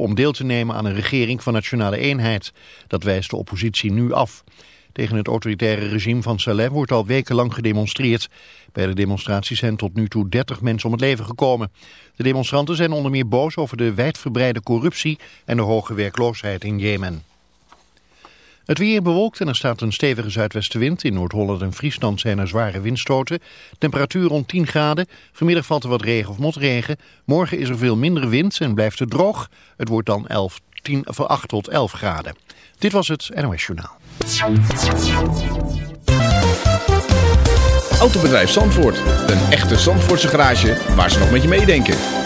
om deel te nemen aan een regering van nationale eenheid. Dat wijst de oppositie nu af. Tegen het autoritaire regime van Saleh wordt al wekenlang gedemonstreerd. Bij de demonstraties zijn tot nu toe 30 mensen om het leven gekomen. De demonstranten zijn onder meer boos over de wijdverbreide corruptie en de hoge werkloosheid in Jemen. Het weer bewolkt en er staat een stevige zuidwestenwind. In Noord-Holland en Friesland zijn er zware windstoten. Temperatuur rond 10 graden. Vanmiddag valt er wat regen of motregen. Morgen is er veel minder wind en blijft het droog. Het wordt dan 11, 10, van 8 tot 11 graden. Dit was het NOS Journaal. Autobedrijf Zandvoort. Een echte Zandvoortse garage waar ze nog met je meedenken.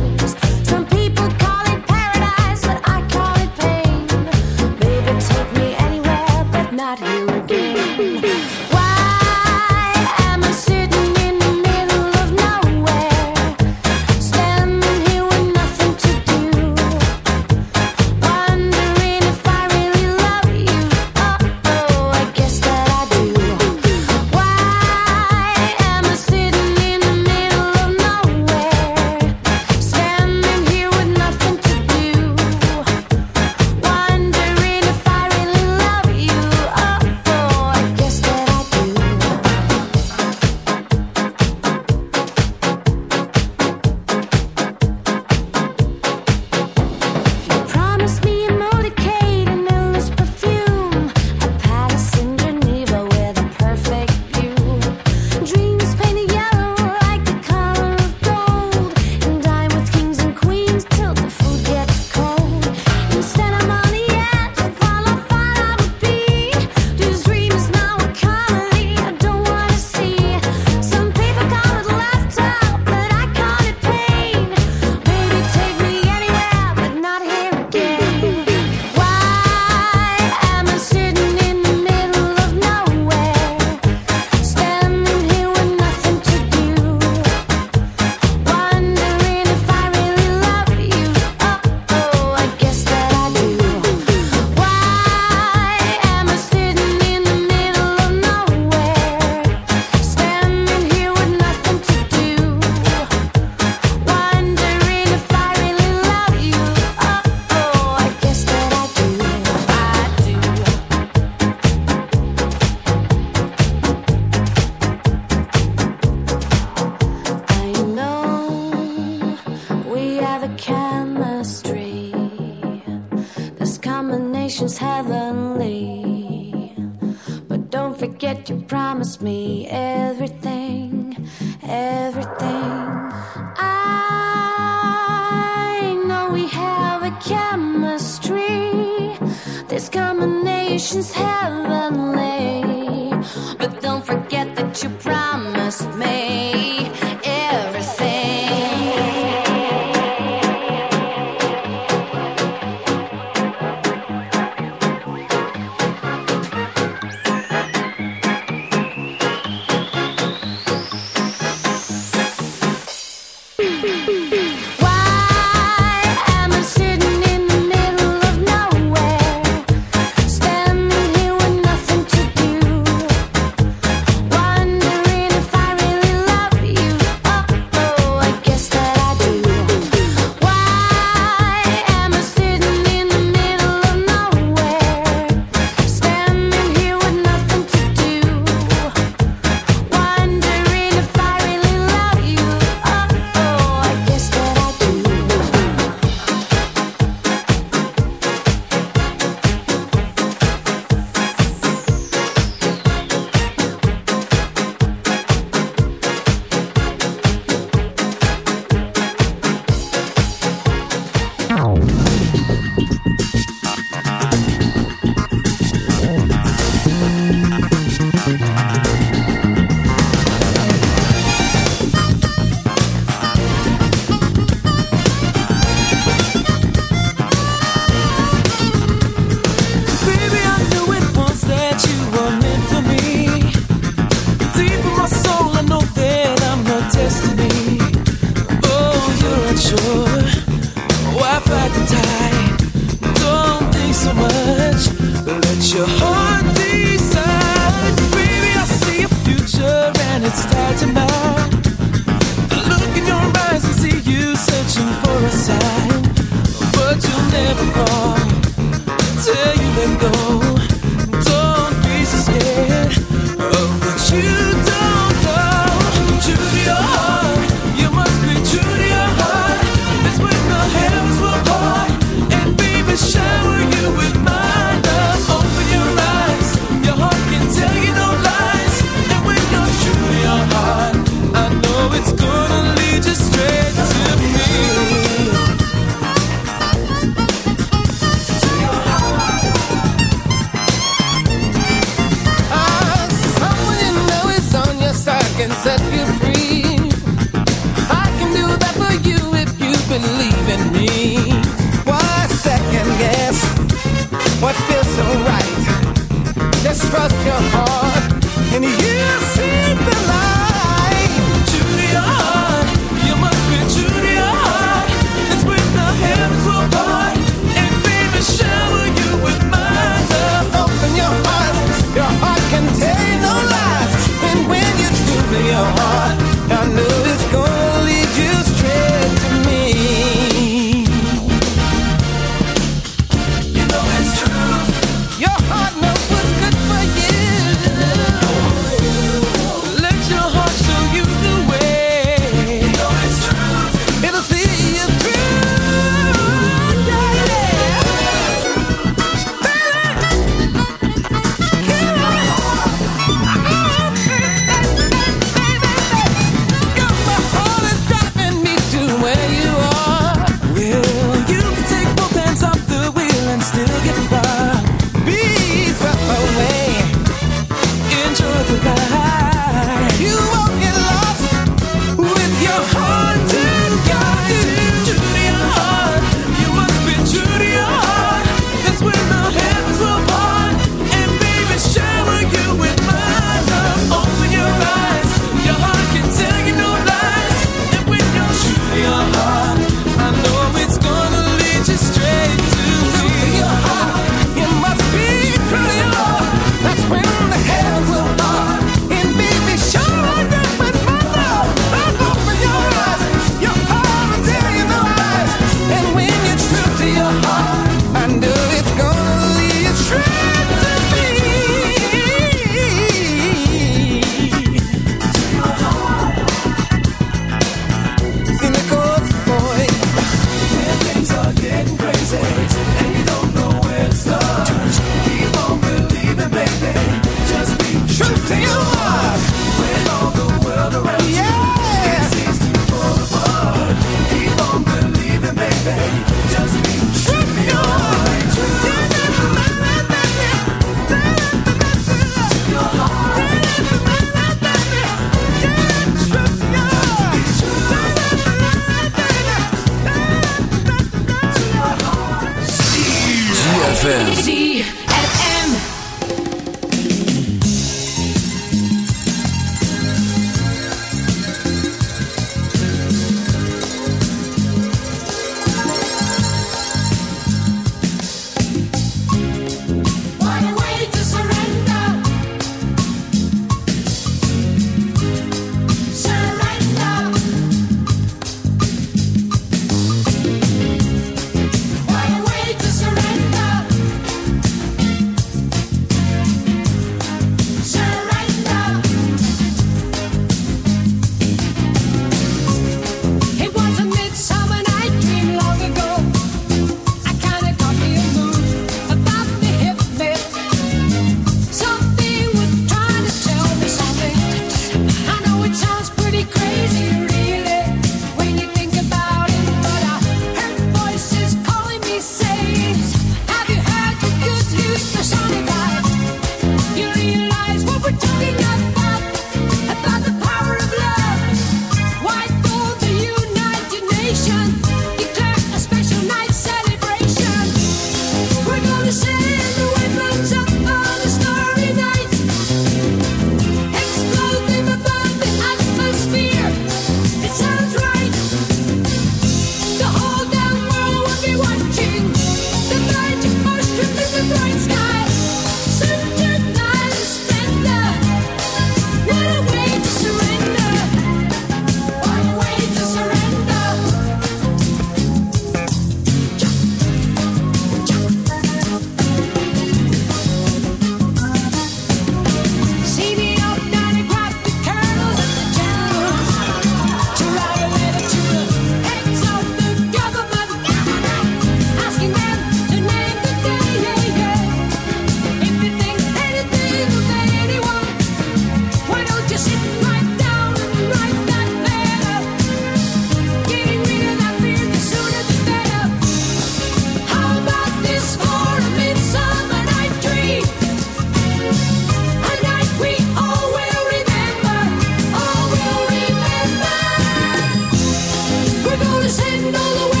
all the way.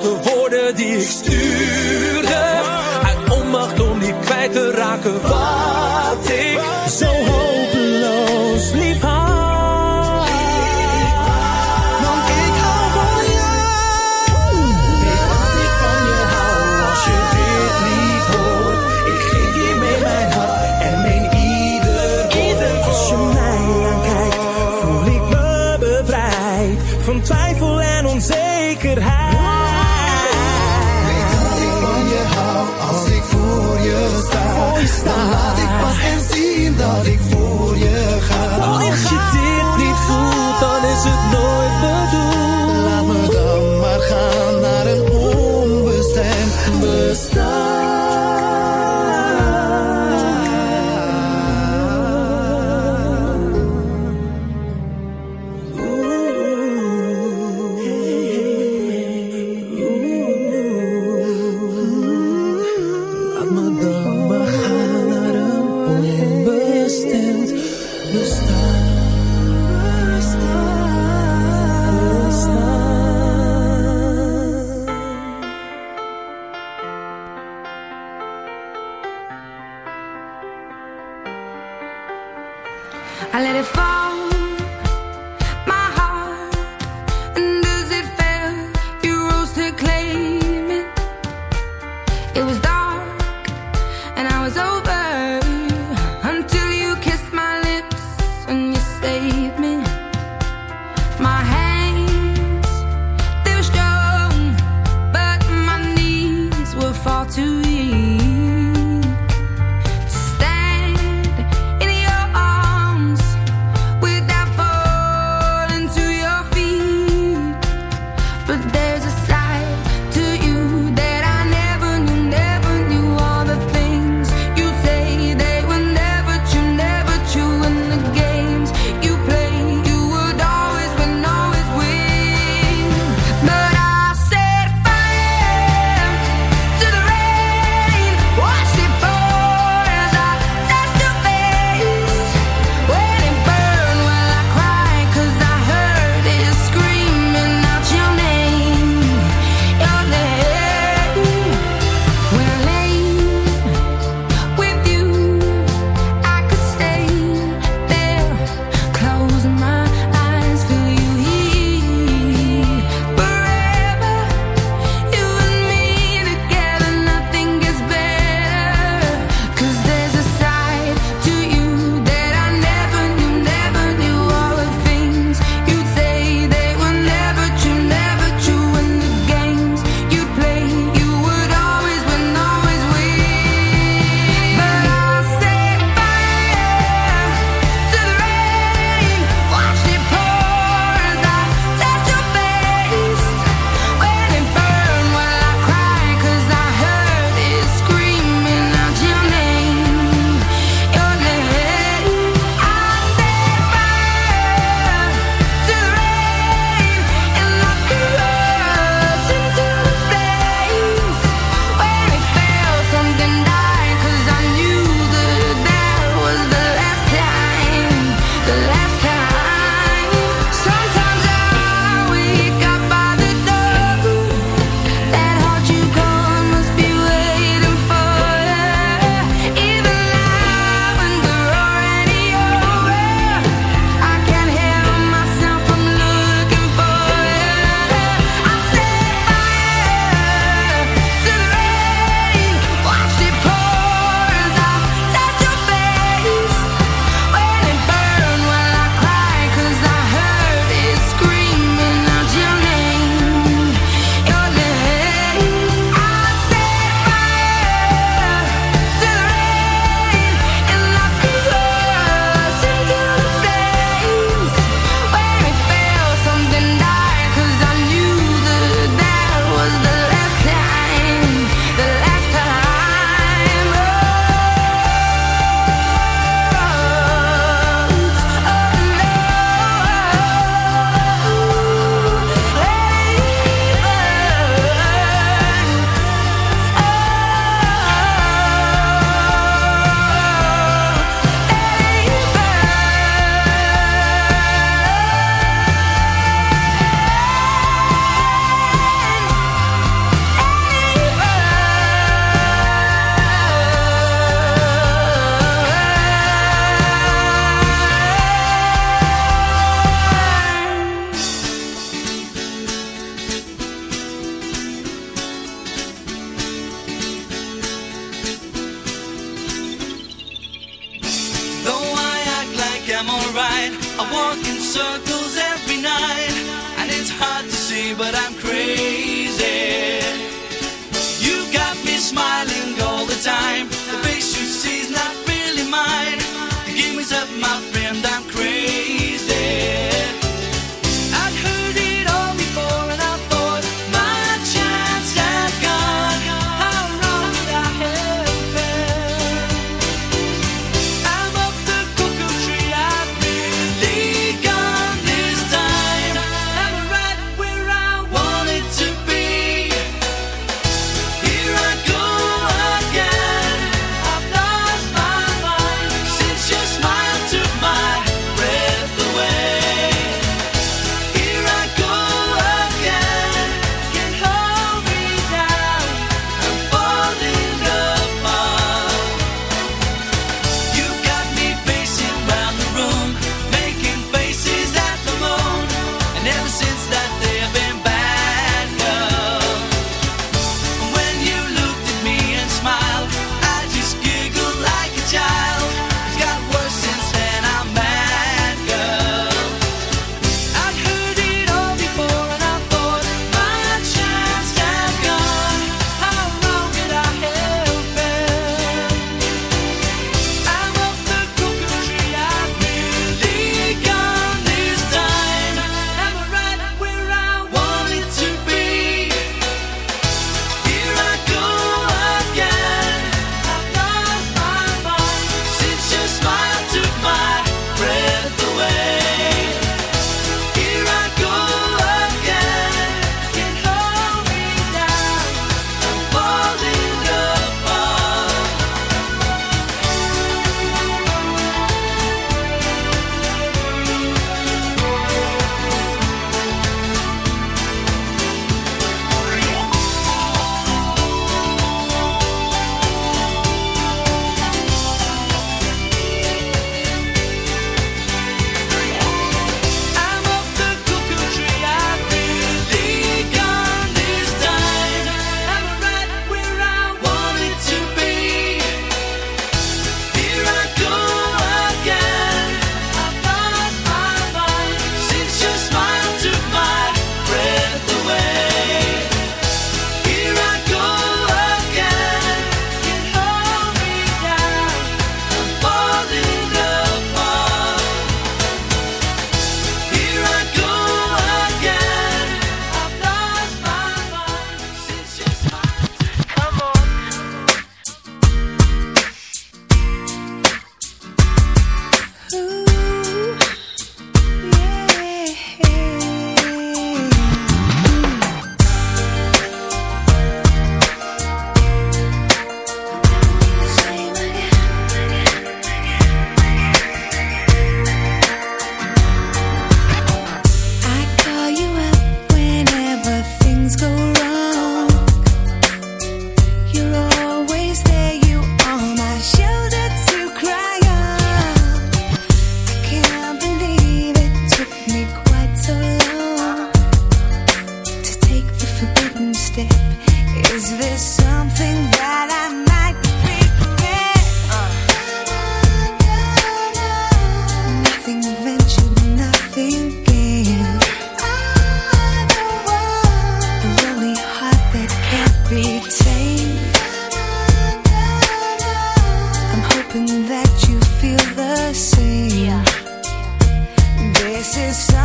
Foute woorden die ik stuurde. Uit onmacht om niet kwijt te raken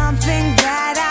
something that I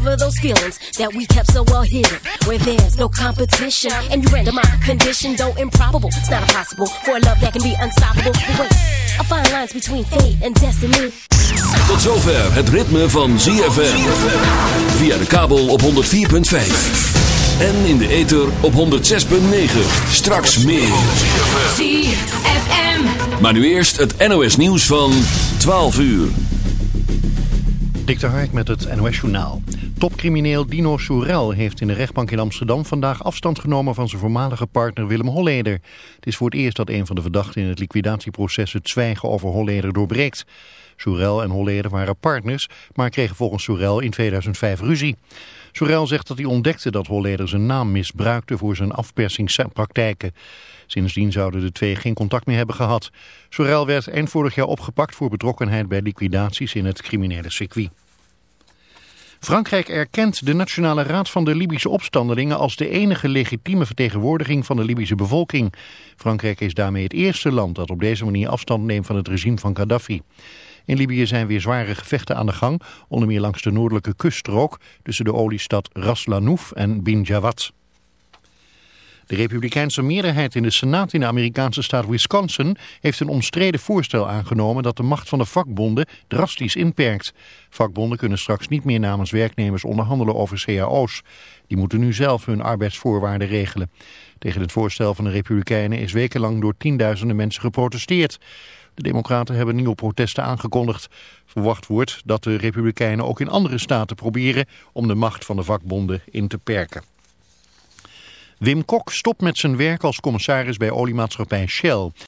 discover those feelings that we kept so well hidden. Where there's no competition. And you render my condition, though improbable. It's not impossible for a love that can be unstoppable. But wait, I find lines between fate and destiny. Tot zover het ritme van ZFM. Via de kabel op 104.5. En in de ether op 106.9. Straks meer. ZFM. Maar nu eerst het NOS nieuws van 12 uur. Dik de Hark met het NOS-journaal. Topcrimineel Dino Soerel heeft in de rechtbank in Amsterdam vandaag afstand genomen van zijn voormalige partner Willem Holleder. Het is voor het eerst dat een van de verdachten in het liquidatieproces het zwijgen over Holleder doorbreekt. Soerel en Holleder waren partners, maar kregen volgens Soerel in 2005 ruzie. Soerel zegt dat hij ontdekte dat Holleder zijn naam misbruikte voor zijn afpersingspraktijken. Sindsdien zouden de twee geen contact meer hebben gehad. Soerel werd eind vorig jaar opgepakt voor betrokkenheid bij liquidaties in het criminele circuit. Frankrijk erkent de Nationale Raad van de Libische opstandelingen als de enige legitieme vertegenwoordiging van de Libische bevolking. Frankrijk is daarmee het eerste land dat op deze manier afstand neemt van het regime van Gaddafi. In Libië zijn weer zware gevechten aan de gang, onder meer langs de noordelijke kuststrook tussen de oliestad Ras Lanouf en Bin Jawad. De republikeinse meerderheid in de Senaat in de Amerikaanse staat Wisconsin heeft een omstreden voorstel aangenomen dat de macht van de vakbonden drastisch inperkt. Vakbonden kunnen straks niet meer namens werknemers onderhandelen over cao's. Die moeten nu zelf hun arbeidsvoorwaarden regelen. Tegen het voorstel van de republikeinen is wekenlang door tienduizenden mensen geprotesteerd. De democraten hebben nieuwe protesten aangekondigd. Verwacht wordt dat de republikeinen ook in andere staten proberen om de macht van de vakbonden in te perken. Wim Kok stopt met zijn werk als commissaris bij oliemaatschappij Shell.